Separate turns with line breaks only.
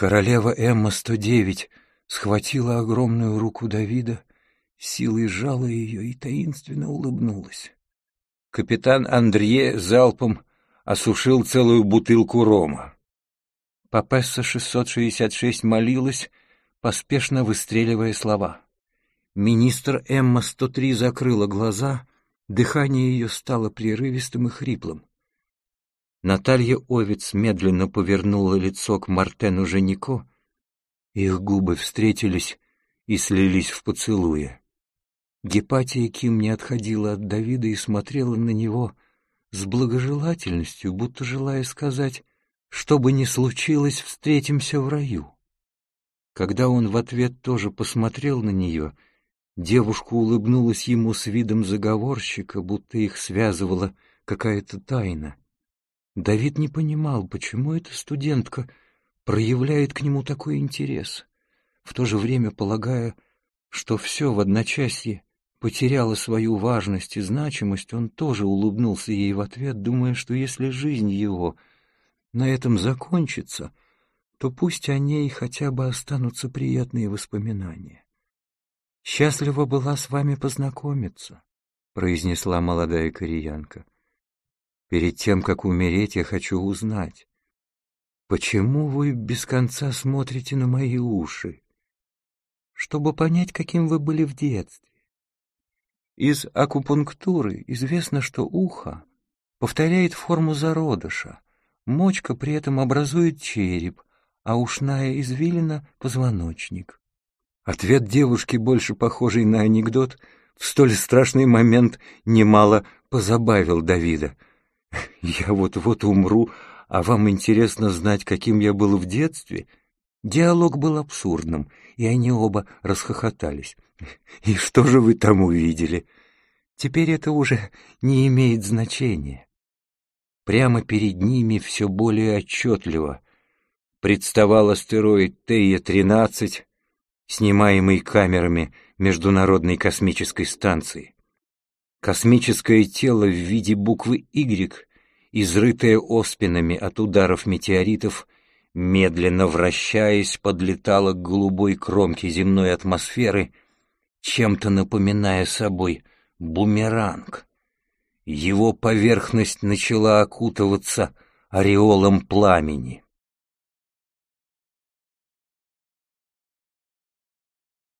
Королева Эмма-109 схватила огромную руку Давида, силой сжала ее и таинственно улыбнулась. Капитан Андрье залпом осушил целую бутылку рома. Папесса 666 молилась, поспешно выстреливая слова. Министр Эмма-103 закрыла глаза, дыхание ее стало прерывистым и хриплым. Наталья Овец медленно повернула лицо к Мартену Женико, их губы встретились и слились в поцелуе. Гепатия Ким не отходила от Давида и смотрела на него с благожелательностью, будто желая сказать, что бы ни случилось, встретимся в раю. Когда он в ответ тоже посмотрел на нее — Девушка улыбнулась ему с видом заговорщика, будто их связывала какая-то тайна. Давид не понимал, почему эта студентка проявляет к нему такой интерес, в то же время полагая, что все в одночасье потеряло свою важность и значимость, он тоже улыбнулся ей в ответ, думая, что если жизнь его на этом закончится, то пусть о ней хотя бы останутся приятные воспоминания. «Счастлива была с вами познакомиться», — произнесла молодая кореянка. «Перед тем, как умереть, я хочу узнать, почему вы без конца смотрите на мои уши, чтобы понять, каким вы были в детстве. Из акупунктуры известно, что ухо повторяет форму зародыша, мочка при этом образует череп, а ушная извилина — позвоночник. Ответ девушки, больше похожий на анекдот, в столь страшный момент немало позабавил Давида. «Я вот-вот умру, а вам интересно знать, каким я был в детстве?» Диалог был абсурдным, и они оба расхохотались. «И что же вы там увидели?» «Теперь это уже не имеет значения». Прямо перед ними все более отчетливо представал астероид Тея-13, снимаемый камерами Международной космической станции. Космическое тело в виде буквы «Y», изрытое оспинами от ударов метеоритов, медленно вращаясь, подлетало к голубой кромке земной атмосферы, чем-то напоминая собой бумеранг. Его поверхность начала окутываться ореолом пламени.